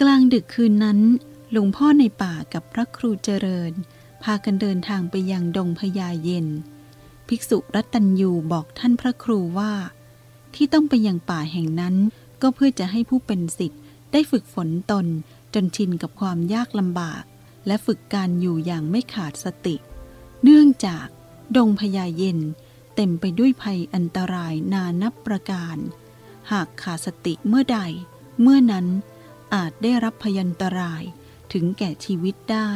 กลางดึกคืนนั้น หลวงพ่อในป่ากับพระครูเจริญ พากันเดินทางไปยังดงพญาเย็น ภิกษุรัตัญยูบอกท่านพระครูว่า ที่ต้องไปยังป่าแห่งนั้น ก็เพื่อจะให้ผู้เป็นสิทธิ์ได้ฝึกฝนตนจนชินกับความยากลำบาก และฝึกการอยู่อย่างไม่ขาดสติ เนื่องจาก ดงพญาเย็น เต็มไปด้วยภัยอันตรายนานับประการ หากขาดสติเมื่อใด เมื่อนั้นอาจได้รับพยันตรายถึงแก่ชีวิตได้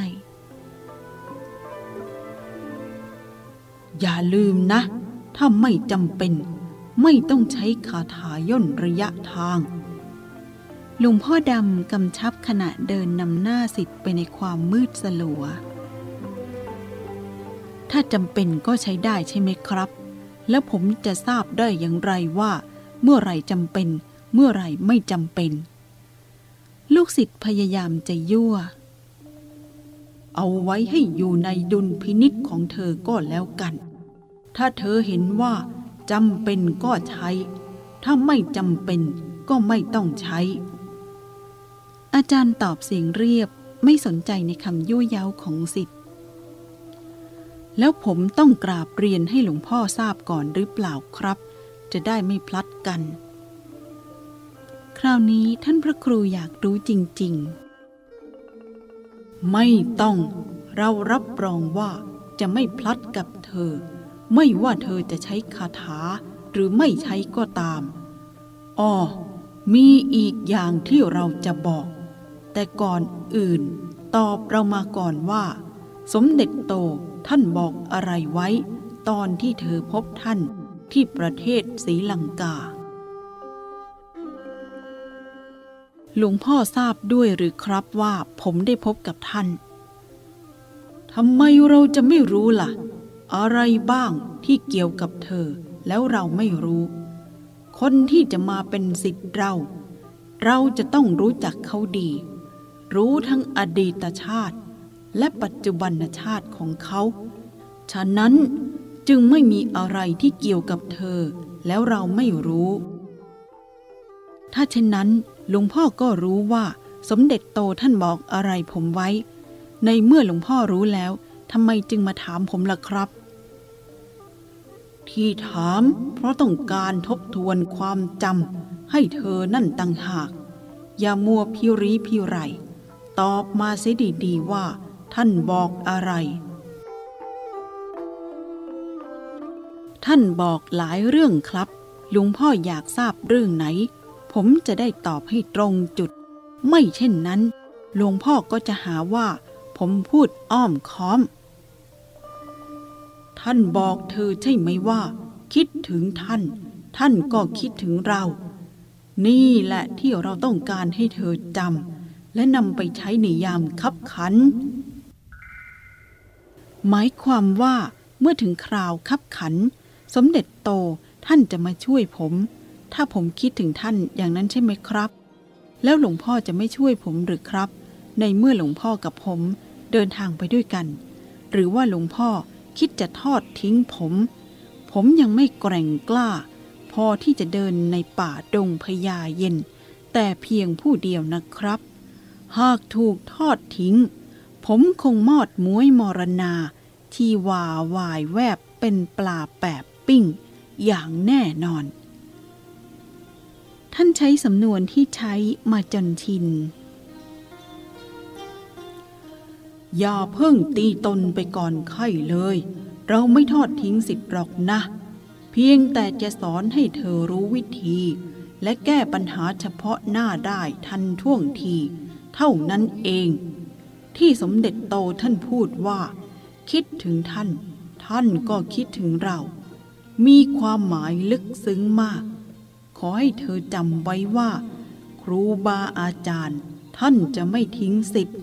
อย่าลืมนะ ถ้าไม่จำเป็น ไม่ต้องใช้คาถาย่นระยะทางหลวงพ่อดำกำชับขณะเดินนำหน้าสิทธิ์ไปในความมืดสลัว ถ้าจำเป็นก็ใช้ได้ใช่ไหมครับ แล้วผมจะทราบได้อย่างไรว่า เมื่อไรจำเป็น เมื่อไรไม่จำเป็น ลูกศิษย์พยายามจะยั่ว เอาไว้ให้อยู่ในดุลพินิษของเธอก็แล้วกัน ถ้าเธอเห็นว่าจำเป็นก็ใช้ ถ้าไม่จำเป็นก็ไม่ต้องใช้ อาจารย์ตอบเสียงเรียบไม่สนใจในคำยั่วเย้าของสิทธิ์ แล้วผมต้องกราบเรียนให้หลวงพ่อทราบก่อนหรือเปล่าครับ จะได้ไม่พลัดกัน คราวนี้ท่านพระครูอยากรู้จริง ๆ ไม่ต้องเรารับรองว่าจะไม่พลัดกับเธอ ไม่ว่าเธอจะใช้คาถาหรือไม่ใช้ก็ตามอ๋อมีอีกอย่างที่เราจะบอก แต่ก่อนอื่น ตอบเรามาก่อนว่า สมเด็จโต ท่านบอกอะไรไว้ ตอนที่เธอพบท่านที่ประเทศศรีลังกา หลวงพ่อทราบด้วยหรือครับว่าผมได้พบกับท่านทำไมเราจะไม่รู้ล่ะ อะไรบ้างที่เกี่ยวกับเธอ แล้วเราไม่รู้ คนที่จะมาเป็นสิทธิ์เรา เราจะต้องรู้จักเขาดี รู้ทั้งอดีตชาติ และปัจจุบันชาติของเขา ฉะนั้นจึงไม่มีอะไรที่เกี่ยวกับเธอ แล้วเราไม่รู้ ถ้าเช่นนั้นหลวงพ่อก็รู้ว่าสมเด็จโตท่านบอกอะไรผมไว้ ในเมื่อหลวงพ่อรู้แล้วทำไมจึงมาถามผมล่ะครับ ที่ถามเพราะต้องการทบทวนความจำให้เธอนั่นต่างหาก อย่ามัวพิริพิไร ตอบมาเสียดีๆว่า ท่านบอกอะไร ท่านบอกหลายเรื่องครับลวงพ่ออยากทราบเรื่องไหน ผมจะได้ตอบให้ตรงจุด ไม่เช่นนั้นหลวงพ่อก็จะหาว่า ผมพูดอ้อมค้อม ท่านบอกเธอใช่ไหมว่า คิดถึงท่าน ท่านก็คิดถึงเรา นี่แหละที่เราต้องการให้เธอจำและนำไปใช้ในยามคับขัน หมายความว่าเมื่อถึงคราวคับขัน สมเด็จโตท่านจะมาช่วยผม ถ้าผมคิดถึงท่านอย่างนั้นใช่ไหมครับ แล้วหลวงพ่อจะไม่ช่วยผมหรือครับ ในเมื่อหลวงพ่อกับผมเดินทางไปด้วยกัน หรือว่าหลวงพ่อคิดจะทอดทิ้งผม ผมยังไม่แกร่งกล้า พอที่จะเดินในป่าดงพญาเย็น แต่เพียงผู้เดียวนะครับ หากถูกทอดทิ้ง ผมคงมอดม้วยมรณา ที่วาวายแวบเป็นปลาแปบปิ้ง อย่างแน่นอน ท่านใช้สำนวนที่ใช้มาจนชิน อย่าเพิ่งตีตนไปก่อนไข้เลย เราไม่ทอดทิ้งสิทธิ์หรอกนะ เพียงแต่จะสอนให้เธอรู้วิธี และแก้ปัญหาเฉพาะหน้าได้ทันท่วงที เท่านั้นเอง ที่สมเด็จโตท่านพูดว่า คิดถึงท่าน ท่านก็คิดถึงเรา มีความหมายลึกซึ้งมาก ขอให้เธอจำไว้ว่า ครูบาอาจารย์ ท่านจะไม่ทิ้งสิทธิ์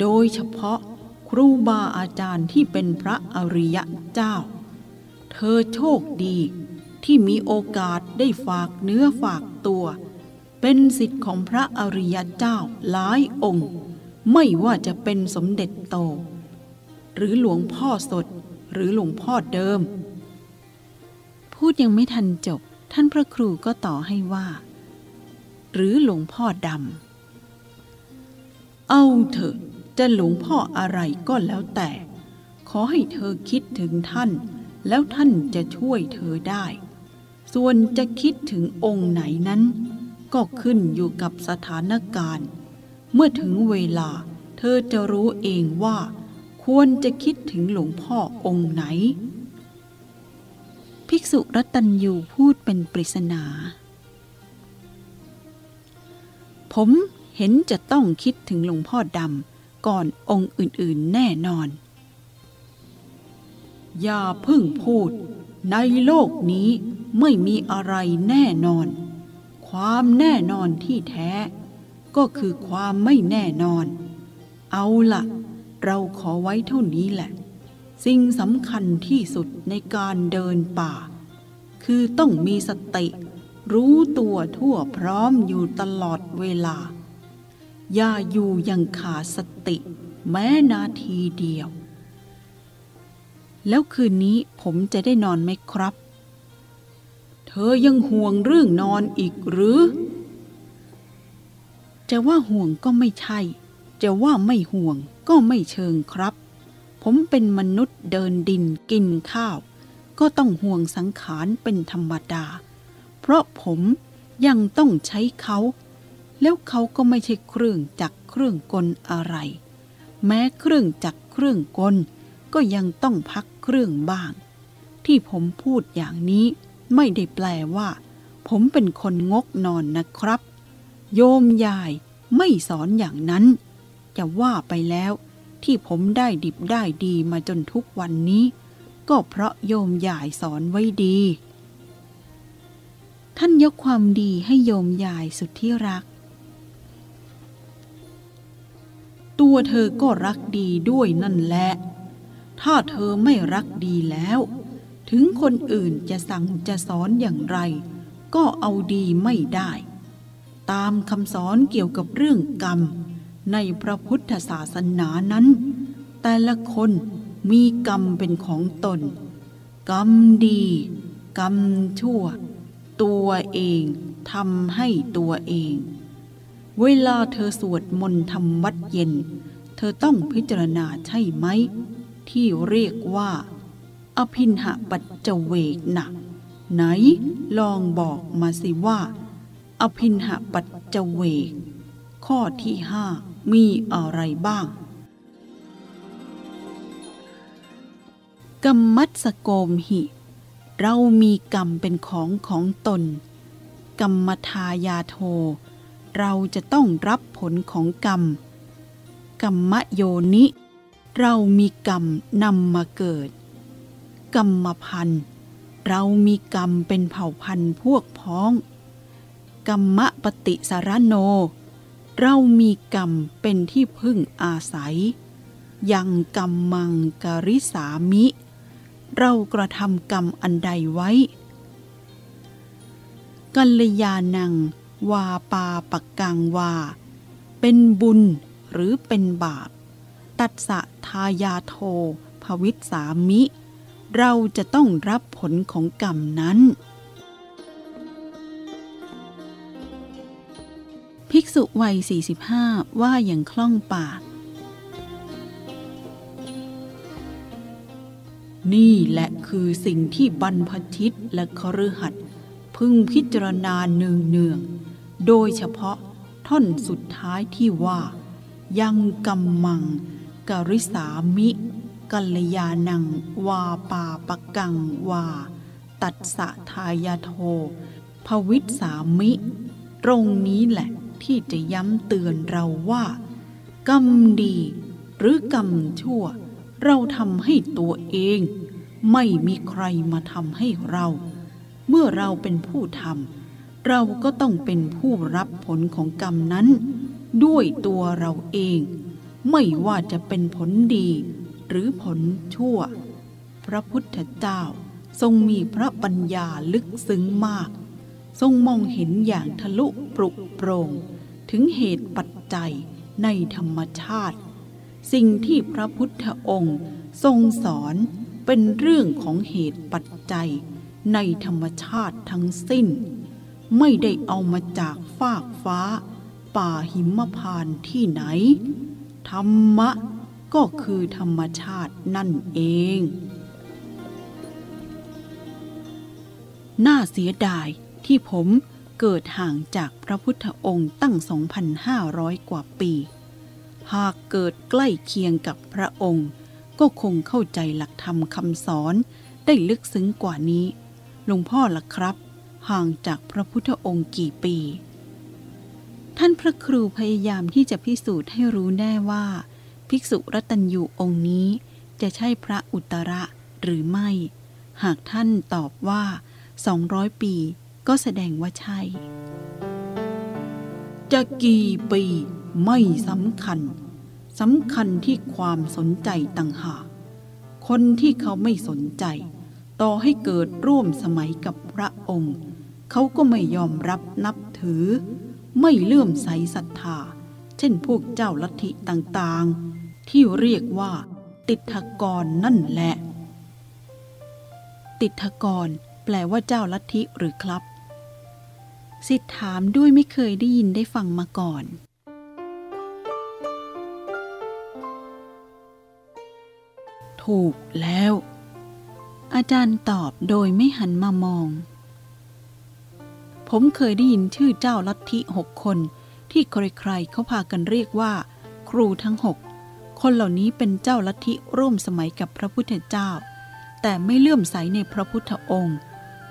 โดยเฉพาะครูบาอาจารย์ที่เป็นพระอริยะเจ้า เธอโชคดีที่มีโอกาสได้ฝากเนื้อฝากตัว เป็นสิทธิ์ของพระอริยเจ้าหลายองค์ ไม่ว่าจะเป็นสมเด็จโต หรือหลวงพ่อสด หรือหลวงพ่อเดิม พูดยังไม่ทันจบ ท่านพระครูก็ต่อให้ว่า หรือหลวงพ่อดำเอาเถอะจะหลวงพ่ออะไรก็แล้วแต่ ขอให้เธอคิดถึงท่าน แล้วท่านจะช่วยเธอได้ ส่วนจะคิดถึงองค์ไหนนั้น ก็ขึ้นอยู่กับสถานการณ์ มื่อถึงเวลา เธอจะรู้เองว่า ควรจะคิดถึงหลวงพ่อองค์ไหน ภิกษุรัตัญยูพูดเป็นปริศนา ผมเห็นจะต้องคิดถึงหลวงพ่อดำก่อนองค์อื่นๆแน่นอน อย่าเพิ่งพูด ในโลกนี้ไม่มีอะไรแน่นอน ความแน่นอนที่แท้ ก็คือความไม่แน่นอน เอาละเราขอไว้เท่านี้แหละ สิ่งสำคัญที่สุดในการเดินป่า คือต้องมีสติรู้ตัวทั่วพร้อมอยู่ตลอดเวลา อย่าอยู่ยังขาดสติ แม้นาทีเดียว แล้วคืนนี้ผมจะได้นอนไหมครับ เธอยังห่วงเรื่องนอนอีกหรือ จะว่าห่วงก็ไม่ใช่ จะว่าไม่ห่วงก็ไม่เชิงครับ ผมเป็นมนุษย์เดินดินกินข้าว ก็ต้องห่วงสังขารเป็นธรรมดา เพราะผมยังต้องใช้เขา แล้วเขาก็ไม่ใช่เครื่องจักรเครื่องกลอะไร แม้เครื่องจักรเครื่องกล ก็ยังต้องพักเครื่องบ้าง ที่ผมพูดอย่างนี้ไม่ได้แปลว่า ผมเป็นคนงกนอนนะครับ โยมยายไม่สอนอย่างนั้น จะว่าไปแล้วที่ผมได้ดิบได้ดีมาจนทุกวันนี้ ก็เพราะโยมยายสอนไว้ดี ท่านยกความดีให้โยมยายสุดที่รัก ตัวเธอก็รักดีด้วยนั่นแหละ ถ้าเธอไม่รักดีแล้ว ถึงคนอื่นจะสั่งจะสอนอย่างไร ก็เอาดีไม่ได้ ตามคำสอนเกี่ยวกับเรื่องกรรม ในพระพุทธศาสนานั้น แต่ละคนมีกรรมเป็นของตน กรรมดี กรรมชั่ว ตัวเองทำให้ตัวเอง เวลาเธอสวดมนต์ทำวัดเย็น เธอต้องพิจารณาใช่ไหม ที่เรียกว่า อภินหปัจเจเวกนะไหนลองบอกมาสิว่า อภินหปัจเจเวก ข้อที่ห้ามีอะไรบ้าง กรรมัสโกมหิ เรามีกรรมเป็นของของตน กรรมทายาโท เราจะต้องรับผลของกรรม กรรมโยนิ เรามีกรรมนำมาเกิด กรรมพันธ์เรามีกรรมเป็นเผ่าพันธุ์พวกพ้อง กรรมปฏิสารโน เรามีกรรมเป็นที่พึ่งอาศัย ยังกรรมมังกริสามิ เรากระทำกรรมอันใดไว้ กัลยาณัง วาปาปกังวา เป็นบุญหรือเป็นบาป ตัดสะทายาโทภวิสามิ เราจะต้องรับผลของกรรมนั้น ภิกษุวัย 45 ว่าอย่างคล่องปาก นี่แหละคือสิ่งที่บรรพชิตและคฤหัสถ์พึงพิจารณาเนืองเนือง โดยเฉพาะท่อนสุดท้ายที่ว่า ยังกำมัง กริสามิ กัลยาณัง วาปาปกังวา ตัดสะทายาโทภวิสามิ ตรงนี้แหละ ที่จะย้ำเตือนเราว่า กรรมดีหรือกรรมชั่ว เราทำให้ตัวเอง ไม่มีใครมาทำให้เรา เมื่อเราเป็นผู้ทำเราก็ต้องเป็นผู้รับผลของกรรมนั้น ด้วยตัวเราเอง ไม่ว่าจะเป็นผลดีหรือผลชั่ว พระพุทธเจ้าทรงมีพระปัญญาลึกซึ้งมาก ทรงมองเห็นอย่างทะลุปรุโปรงถึงเหตุปัจจัยในธรรมชาติ สิ่งที่พระพุทธองค์ทรงสอนเป็นเรื่องของเหตุปัจจัยในธรรมชาติทั้งสิ้น ไม่ได้เอามาจากฟากฟ้า ป่าหิมพานต์ที่ไหน ธรรมะก็คือธรรมชาตินั่นเอง น่าเสียดาย ที่ผมเกิดห่างจากพระพุทธองค์ตั้ง 2,500 กว่าปี หากเกิดใกล้เคียงกับพระองค์ ก็คงเข้าใจหลักธรรมคำสอนได้ลึกซึ้งกว่านี้ หลวงพ่อล่ะครับ ห่างจากพระพุทธองค์กี่ปี ท่านพระครูพยายามที่จะพิสูจน์ให้รู้แน่ว่า ภิกษุรัตัญยูองค์นี้จะใช่พระอุตระหรือไม่ หากท่านตอบว่า 200 ปี ก็แสดงว่าใช่ จะกี่ปีไม่สำคัญสำคัญที่ความสนใจต่างหาก คนที่เขาไม่สนใจ ต่อให้เกิดร่วมสมัยกับพระองค์ เขาก็ไม่ยอมรับนับถือ ไม่เลื่อมใสศรัทธา เช่นพวกเจ้าลัทธิต่างๆ ที่เรียกว่า ติดทกรนั่นแหละ ติดทกร แปลว่าเจ้าลัทธิหรือครับ สิทธถามด้วยไม่เคยได้ยินได้ฟังมาก่อน ถูกแล้ว อาจารย์ตอบโดยไม่หันมามอง ผมเคยได้ยินชื่อเจ้าลัทธิหกคน ที่ใครๆเขาพากันเรียกว่า ครูทั้งหกคนเหล่านี้เป็นเจ้าลัทธิร่วมสมัยกับพระพุทธเจ้า แต่ไม่เลื่อมใสในพระพุทธองค์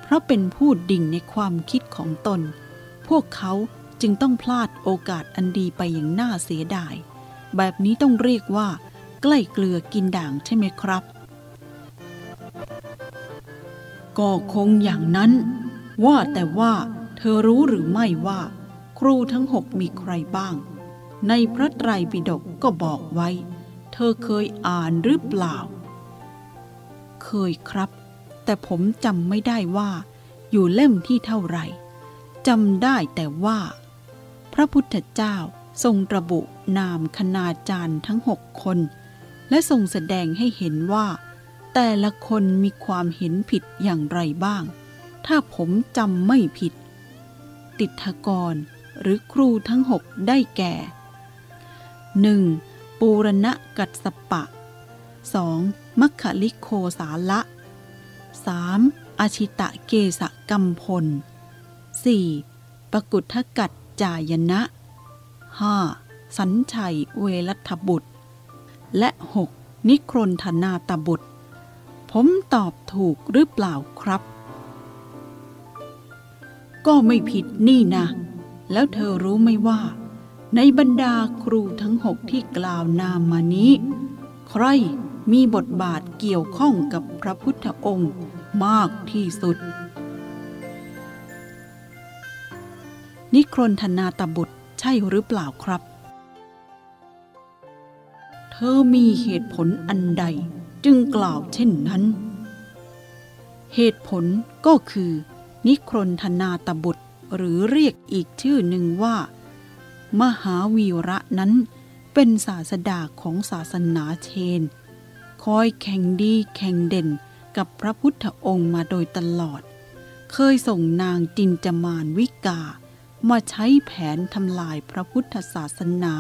เพราะเป็นผู้ดิ่งในความคิดของตน พวกเขาจึงต้องพลาดโอกาสอันดีไปอย่างน่าเสียดาย แบบนี้ต้องเรียกว่า ใกล้เกลือกินด่างใช่ไหมครับ ก็คงอย่างนั้น ว่าแต่ว่า เธอรู้หรือไม่ว่า ครูทั้งหกมีใครบ้าง ในพระไตรปิฎกก็บอกไว้ เธอเคยอ่านหรือเปล่า เคยครับ แต่ผมจำไม่ได้ว่า อยู่เล่มที่เท่าไหร่จำได้แต่ว่า พระพุทธเจ้าทรงระบุนามคณาจารย์ทั้งหกคน และทรงแสดงให้เห็นว่า แต่ละคนมีความเห็นผิดอย่างไรบ้าง ถ้าผมจำไม่ผิด ติทกรหรือครูทั้งหกได้แก่ 1. ปูรณะกัสสปะ 2. มัคคลิโคสาละ 3. อาชิตะเกสกัมพล 4. ปกุทธกัจจายนะ 5. สัญชัยเวรัตบุตร และ 6. นิครนธนาตบุตร ผมตอบถูกหรือเปล่าครับ ก็ไม่ผิดนี่นะ แล้วเธอรู้ไหมว่า ในบรรดาครูทั้งหกที่กล่าวนามมานี้ ใคร มีบทบาทเกี่ยวข้องกับพระพุทธองค์มากที่สุด นิครนธนาตบุตรใช่หรือเปล่าครับ เธอมีเหตุผลอันใดจึงกล่าวเช่นนั้น เหตุผลก็คือ นิครนธนาตบุตรหรือเรียกอีกชื่อหนึ่งว่า มหาวีระนั้นเป็นศาสดาของศาสนาเชน อยแข่งดีแข่งเด่นกับพระพุทธองค์มาโดยตลอด เคยส่งนางจินจมานวิกา มาใช้แผนทำลายพระพุทธศาสนา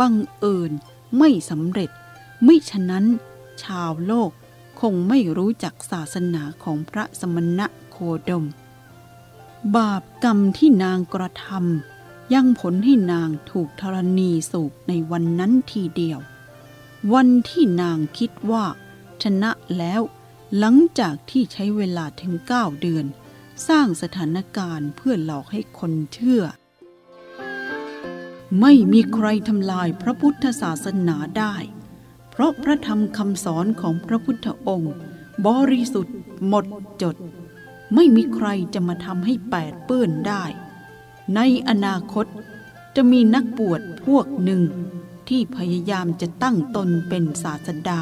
บังเอิญไม่สำเร็จ ไม่ฉะนั้นชาวโลกคงไม่รู้จักศาสนาของพระสมณะโคดม บาปกรรมที่นางกระทำยังผลให้นางถูกธรณีสูบในวันนั้นทีเดียว วันที่นางคิดว่า ชนะแล้ว หลังจากที่ใช้เวลาถึงเก้าเดือน สร้างสถานการณ์เพื่อหลอกให้คนเชื่อ ไม่มีใครทำลายพระพุทธศาสนาได้ เพราะพระธรรมคำสอนของพระพุทธองค์ บริสุทธิ์หมดจด ไม่มีใครจะมาทำให้แปดเปื้อนได้ ในอนาคตจะมีนักบวชพวกหนึ่ง ที่พยายามจะตั้งตนเป็นศาสดา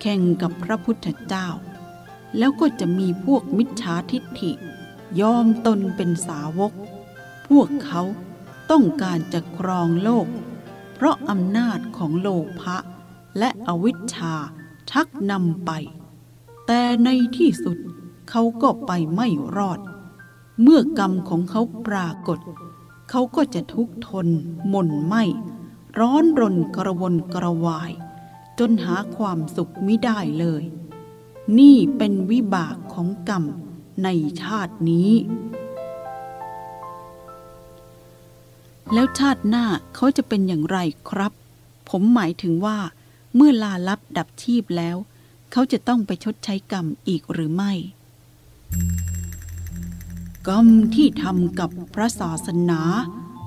แข่งกับพระพุทธเจ้า แล้วก็จะมีพวกมิจฉาทิฏฐิ ยอมตนเป็นสาวก พวกเขาต้องการจะครองโลก เพราะอำนาจของโลภะและอวิชชาชักนำไป แต่ในที่สุดเขาก็ไปไม่รอด เมื่อกรรมของเขาปรากฏ เขาก็จะทุกข์ทนหม่นไหม ร้อนรนกระวนกระวาย จนหาความสุขไม่ได้เลย นี่เป็นวิบากของกรรมในชาตินี้ แล้วชาติหน้าเขาจะเป็นอย่างไรครับ ผมหมายถึงว่า เมื่อลาลับดับชีพแล้ว เขาจะต้องไปชดใช้กรรมอีกหรือไม่ กรรมที่ทำกับพระศาสนา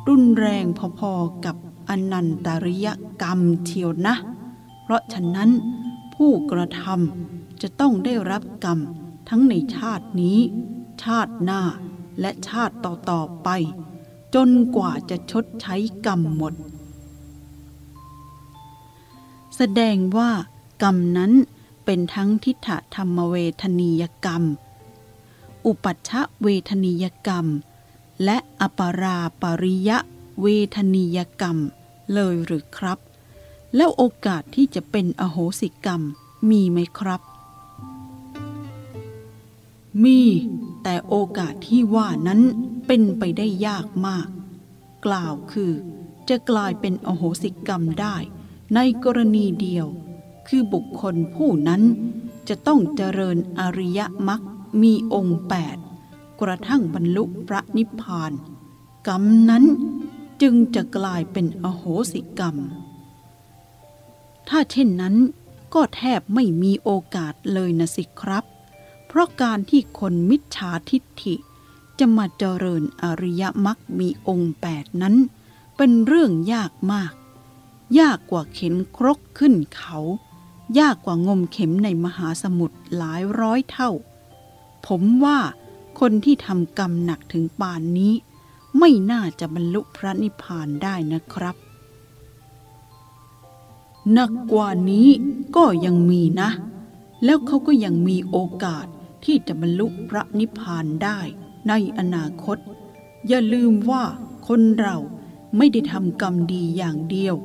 รุนแรงพอๆกับ อนันตริยกรรมเชียวนะ เพราะฉะนั้นผู้กระทำจะต้องได้รับกรรมทั้งในชาตินี้ ชาติหน้าและชาติต่อๆไป จนกว่าจะชดใช้กรรมหมด แสดงว่ากรรมนั้นเป็นทั้งทิฏฐธรรมเวทนียกรรม อุปัชชะเวทนียกรรม และอปราปริยะเวทนียกรรม เลยหรือครับ แล้วโอกาสที่จะเป็นอโหสิกรรมมีไหมครับ มี แต่โอกาสที่ว่านั้นเป็นไปได้ยากมาก กล่าวคือ จะกลายเป็นอโหสิกรรมได้ ในกรณีเดียว คือบุคคลผู้นั้นจะต้องเจริญอริยมรรคมีองค์แปดกระทั่งบรรลุพระนิพพาน กรรมนั้น จึงจะกลายเป็นอโหสิกรรม ถ้าเช่นนั้นก็แทบไม่มีโอกาสเลยนะสิครับ เพราะการที่คนมิจฉาทิฏฐิ จะมาเจริญอริยมรรคมีองค์แปดนั้น เป็นเรื่องยากมาก ยากกว่าเข็นครกขึ้นเขา ยากกว่างมเข็มในมหาสมุทรหลายร้อยเท่า ผมว่าคนที่ทำกรรมหนักถึงปานนี้ ไม่น่าจะบรรลุพระนิพพานได้นะครับหนักกว่านี้ก็ยังมีนะ แล้วเขาก็ยังมีโอกาสที่จะบรรลุพระนิพพานได้ในอนาคต อย่าลืมว่าคนเราไม่ได้ทำกรรมดีอย่างเดียว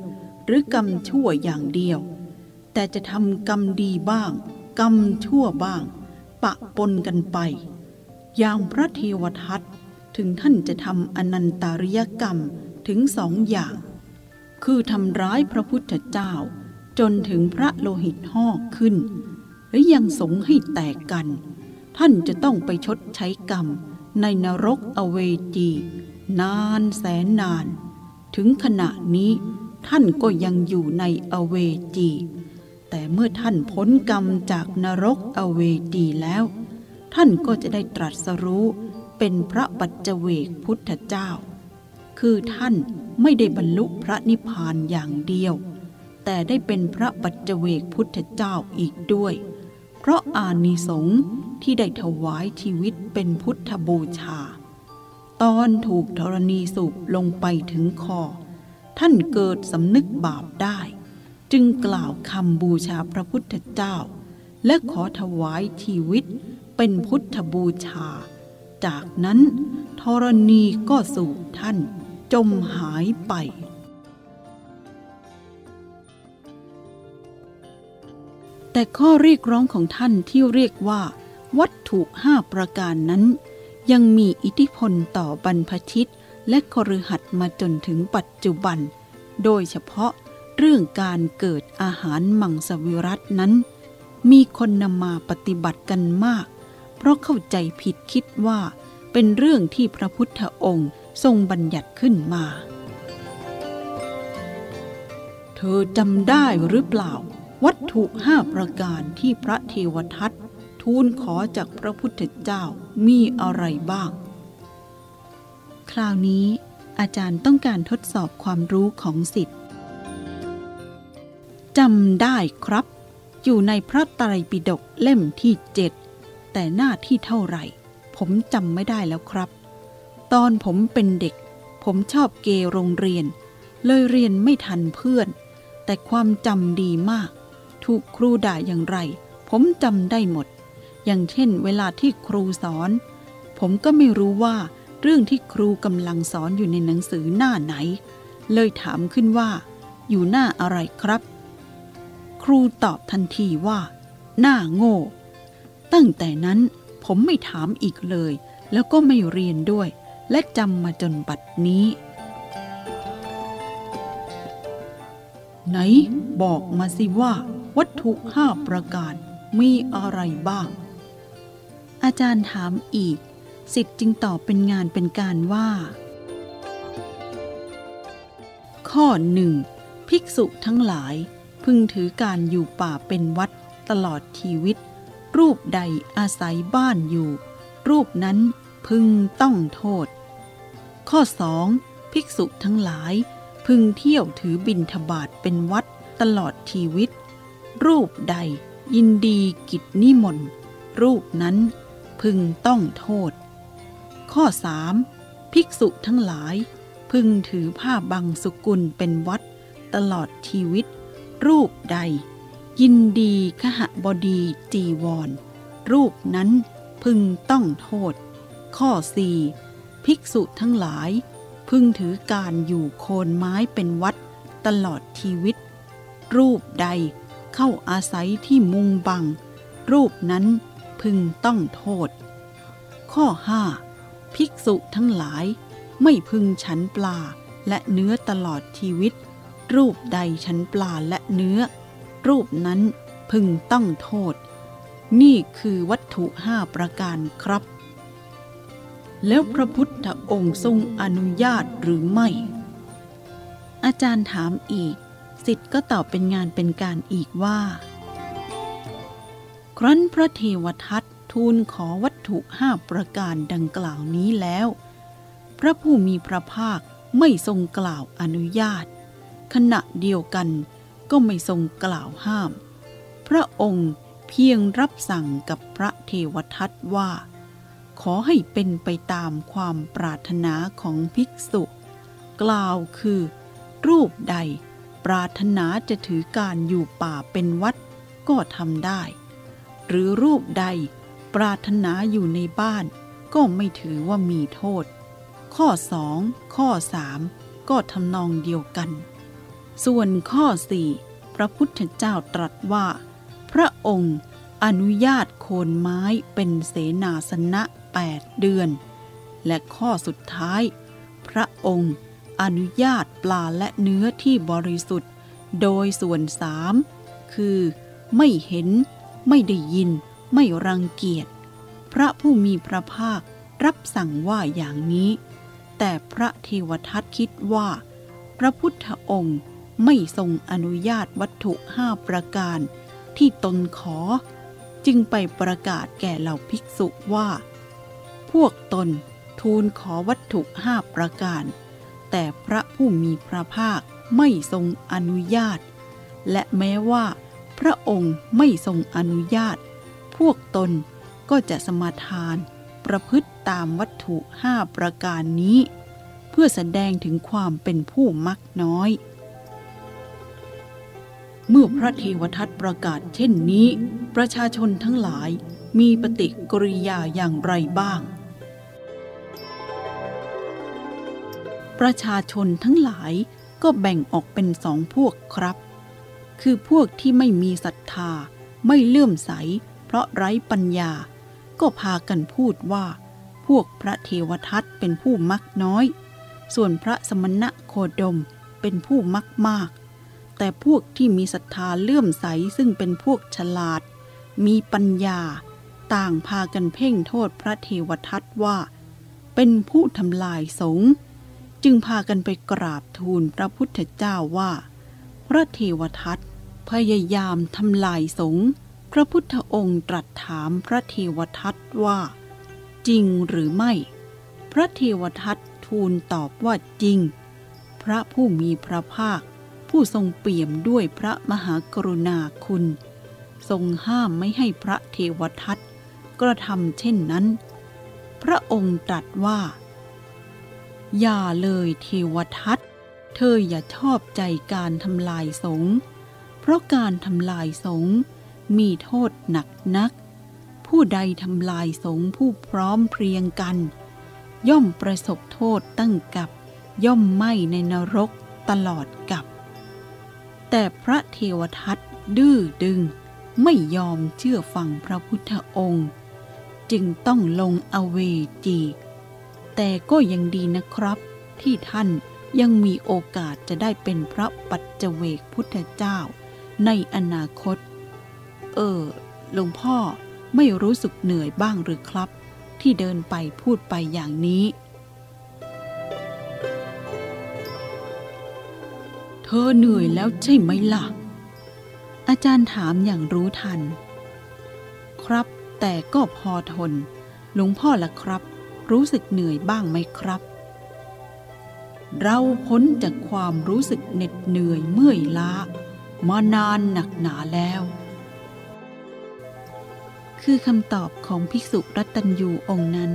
หรือกรรมชั่วอย่างเดียว แต่จะทำกรรมดีบ้าง กรรมชั่วบ้าง ปะปนกันไป อย่างพระเทวทัต ถึงท่านจะทำอนันตาริยกรรมถึงสองอย่าง คือทำร้ายพระพุทธเจ้า จนถึงพระโลหิตห่อขึ้นและยังสงให้แตกกัน ท่านจะต้องไปชดใช้กรรม ในนรกอเวจี นานแสนนาน ถึงขณะนี้ท่านก็ยังอยู่ในอเวจี แต่เมื่อท่านพ้นกรรมจากนรกอเวจีแล้ว ท่านก็จะได้ตรัสรู้ เป็นพระปัจเจเวกพุทธเจ้า คือท่านไม่ได้บรรลุพระนิพพานอย่างเดียว แต่ได้เป็นพระปัจเจเวกพุทธเจ้าอีกด้วย เพราะอานิสงส์ที่ได้ถวายชีวิตเป็นพุทธบูชา ตอนถูกธรณีสูบลงไปถึงคอ ท่านเกิดสำนึกบาปได้ จึงกล่าวคำบูชาพระพุทธเจ้า และขอถวายชีวิตเป็นพุทธบูชา จากนั้นธรณีก็สู่ท่านจมหายไป แต่ข้อเรียกร้องของท่านที่เรียกว่า วัตถุห้าประการนั้น ยังมีอิทธิพลต่อบรรพชิตและคฤหัสถ์มาจนถึงปัจจุบัน โดยเฉพาะเรื่องการเกิดอาหารมังสวิรัตนั้น มีคนนำมาปฏิบัติกันมาก เพราะเข้าใจผิดคิดว่า เป็นเรื่องที่พระพุทธองค์ทรงบัญญัติขึ้นมา เธอจำได้หรือเปล่า วัตถุห้าประการที่พระเทวทัตทูลขอจากพระพุทธเจ้ามีอะไรบ้าง คราวนี้อาจารย์ต้องการทดสอบความรู้ของสิทธิ์จำได้ครับ อยู่ในพระไตรปิฎกเล่มที่เจ็ด แต่หน้าที่เท่าไหร่ ผมจำไม่ได้แล้วครับ ตอนผมเป็นเด็ก ผมชอบเกโรงเรียน เลยเรียนไม่ทันเพื่อน แต่ความจำดีมาก ถูกครูด่าอย่างไร ผมจำได้หมด อย่างเช่นเวลาที่ครูสอน ผมก็ไม่รู้ว่าเรื่องที่ครูกำลังสอนอยู่ในหนังสือหน้าไหน เลยถามขึ้นว่า อยู่หน้าอะไรครับ ครูตอบทันทีว่า หน้าโง่ ตั้งแต่นั้นผมไม่ถามอีกเลย แล้วก็ไม่เรียนด้วย และจำมาจนบัดนี้ ไหน บอกมาสิว่า วัตถุห้าประการมีอะไรบ้าง อาจารย์ถามอีก สิทธิ์จึงตอบเป็นงานเป็นการว่า ข้อหนึ่งภิกษุทั้งหลาย พึงถือการอยู่ป่าเป็นวัดตลอดชีวิต รูปใดอาศัยบ้านอยู่ รูปนั้นพึงต้องโทษ ข้อสองภิกษุทั้งหลาย พึงเที่ยวถือบินทบาทเป็นวัดตลอดชีวิต รูปใดยินดีกิจนิมนต์รูปนั้นพึงต้องโทษ ข้อสามภิกษุทั้งหลาย พึงถือผ้าบังสุกุลเป็นวัดตลอดชีวิต รูปใด ยินดีขหบดีจีวร รูปนั้นพึงต้องโทษ ข้อสี่ภิกษุทั้งหลาย พึงถือการอยู่โคนไม้เป็นวัดตลอดชีวิต รูปใดเข้าอาศัยที่มุงบัง รูปนั้นพึงต้องโทษ ข้อ 5. ภิกษุทั้งหลาย ไม่พึงฉันปลาและเนื้อตลอดชีวิต รูปใดฉันปลาและเนื้อ รูปนั้นพึงต้องโทษ นี่คือวัตถุห้าประการครับ แล้วพระพุทธองค์ทรงอนุญาตหรือไม่ อาจารย์ถามอีก สิทธิ์ก็ตอบเป็นงานเป็นการอีกว่า ครั้นพระเทวทัตทูลขอวัตถุห้าประการดังกล่าวนี้แล้ว พระผู้มีพระภาคไม่ทรงกล่าวอนุญาต ขณะเดียวกัน ก็ไม่ทรงกล่าวห้าม พระองค์เพียงรับสั่งกับพระเทวทัตว่า ขอให้เป็นไปตามความปรารถนาของภิกษุ กล่าวคือ รูปใดปรารถนาจะถือการอยู่ป่าเป็นวัดก็ทำได้ หรือรูปใดปรารถนาอยู่ในบ้าน ก็ไม่ถือว่ามีโทษ ข้อสองข้อสามก็ทำนองเดียวกัน ส่วนข้อสี่พระพุทธเจ้าตรัสว่า พระองค์อนุญาตโคนไม้เป็นเสนาสนะแปดเดือน และข้อสุดท้าย พระองค์อนุญาตปลาและเนื้อที่บริสุทธิ์ โดยส่วนสามคือไม่เห็น ไม่ได้ยิน ไม่รังเกียจ พระผู้มีพระภาครับสั่งว่าอย่างนี้ แต่พระเทวทัตคิดว่า พระพุทธองค์ ไม่ทรงอนุญาตวัตถุห้าประการ ที่ตนขอ จึงไปประกาศแก่เหล่าภิกษุว่า พวกตนทูลขอวัตถุห้าประการ แต่พระผู้มีพระภาคไม่ทรงอนุญาต และแม้ว่า พระองค์ไม่ทรงอนุญาต พวกตนก็จะสมาทาน ประพฤติตามวัตถุห้าประการนี้ เพื่อแสดงถึงความเป็นผู้มักน้อย เมื่อพระเทวทัตประกาศเช่นนี้ ประชาชนทั้งหลายมีปฏิกิริยาอย่างไรบ้าง ประชาชนทั้งหลายก็แบ่งออกเป็นสองพวกครับ คือพวกที่ไม่มีศรัทธา ไม่เลื่อมใส เพราะไร้ปัญญา ก็พากันพูดว่า พวกพระเทวทัตเป็นผู้มักน้อย ส่วนพระสมณะโคดมเป็นผู้มักมาก แต่พวกที่มีศรัทธาเลื่อมใสซึ่งเป็นพวกฉลาด มีปัญญา ต่างพากันเพ่งโทษพระเทวทัตว่า เป็นผู้ทำลายสงฆ์จึงพากันไปกราบทูลพระพุทธเจ้าว่า พระเทวทัตพยายามทำลายสงฆ์พระพุทธองค์ตรัสถามพระเทวทัตว่า จริงหรือไม่ พระเทวทัตทูลตอบว่าจริง พระผู้มีพระภาค ผู้ทรงเปี่ยมด้วยพระมหากรุณาคุณ ทรงห้ามไม่ให้พระเทวทัตกระทำเช่นนั้น พระองค์ตรัสว่า อย่าเลยเทวทัตเธออย่าชอบใจการทำลายสงฆ์เพราะการทำลายสงฆ์มีโทษหนักนัก ผู้ใดทำลายสงฆ์ผู้พร้อมเพรียงกัน ย่อมประสบโทษตั้งกับย่อมไหมในนรกตลอดกับ แต่พระเทวทัตดื้อดึง ไม่ยอมเชื่อฟังพระพุทธองค์ จึงต้องลงอเวจี แต่ก็ยังดีนะครับที่ท่านยังมีโอกาสจะได้เป็นพระปัจเจเวกพุทธเจ้า ในอนาคต เออหลวงพ่อไม่รู้สึกเหนื่อยบ้างหรือครับ ที่เดินไปพูดไปอย่างนี้ เธอเหนื่อยแล้วใช่ไหมล่ะ อาจารย์ถามอย่างรู้ทัน ครับแต่ก็พอทน หลวงพ่อละครับ รู้สึกเหนื่อยบ้างไหมครับ เราพ้นจากความรู้สึกเหน็ดเหนื่อยเมื่อยล้ามานานหนักหนาแล้ว คือคำตอบของภิกษุรัตตัญยูองค์นั้น